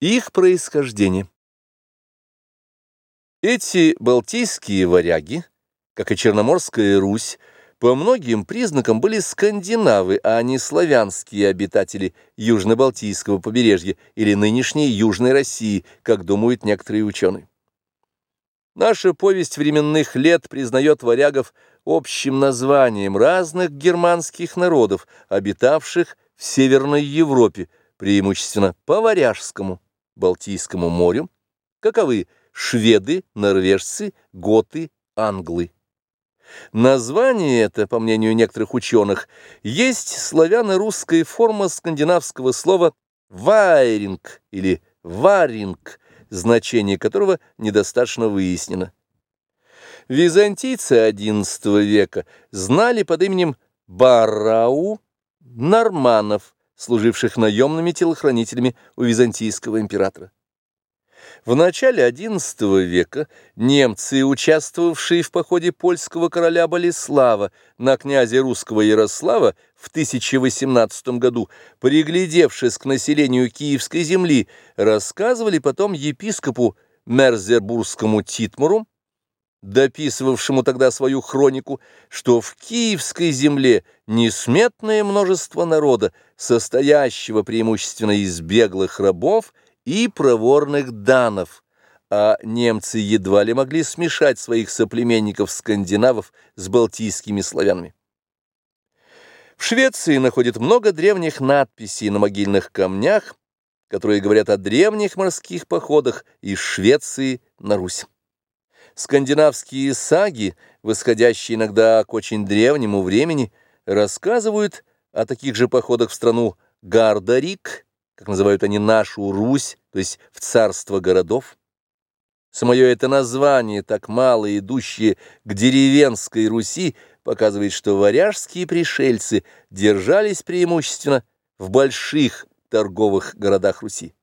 Их происхождение. Эти балтийские варяги, как и Черноморская Русь, по многим признакам были скандинавы, а не славянские обитатели Южно-Балтийского побережья или нынешней Южной России, как думают некоторые ученые. Наша повесть временных лет признает варягов общим названием разных германских народов, обитавших в Северной Европе, преимущественно по Варяжскому, Балтийскому морю, каковы шведы, норвежцы, готы, англы. Название это, по мнению некоторых ученых, есть славяно-русская форма скандинавского слова «вайринг» или «варинг», значение которого недостаточно выяснено. Византийцы XI века знали под именем Барау норманов, служивших наемными телохранителями у византийского императора. В начале XI века немцы, участвовавшие в походе польского короля Болеслава на князя русского Ярослава в 1018 году, приглядевшись к населению Киевской земли, рассказывали потом епископу Мерзербургскому Титмуру, дописывавшему тогда свою хронику, что в Киевской земле несметное множество народа, состоящего преимущественно из беглых рабов и проворных данов, а немцы едва ли могли смешать своих соплеменников-скандинавов с балтийскими славянами. В Швеции находят много древних надписей на могильных камнях, которые говорят о древних морских походах из Швеции на Русь. Скандинавские саги, восходящие иногда к очень древнему времени, рассказывают о таких же походах в страну Гардарик, как называют они нашу Русь, то есть в царство городов. Самое это название, так мало идущее к деревенской Руси, показывает, что варяжские пришельцы держались преимущественно в больших торговых городах Руси.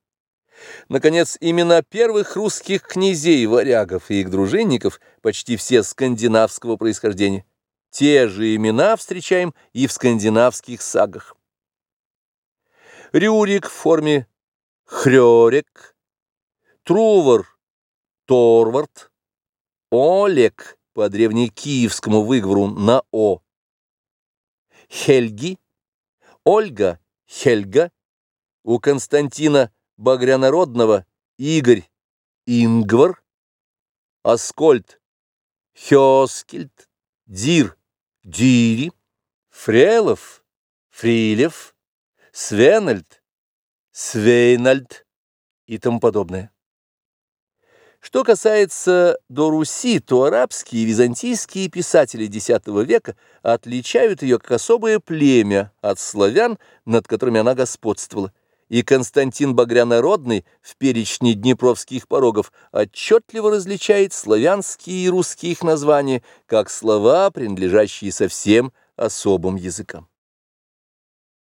Наконец, имена первых русских князей-варягов и их дружинников почти все скандинавского происхождения. Те же имена встречаем и в скандинавских сагах. Рюрик в форме Хрёрек, Трувор, Торвард, Олег по древнекиевскому выговору на О, Хельги, Ольга, Хельга, у Константина Багрянародного Игорь Ингвар, Аскольд Хёскельд, Дир Дири, Фрелов Фрилев, Свенальд Свейнальд и тому подобное. Что касается до Руси, то арабские и византийские писатели X века отличают ее как особое племя от славян, над которыми она господствовала и Константин Багрянародный в перечне днепровских порогов отчетливо различает славянские и русские их названия как слова, принадлежащие совсем особым языкам.